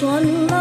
One. Love.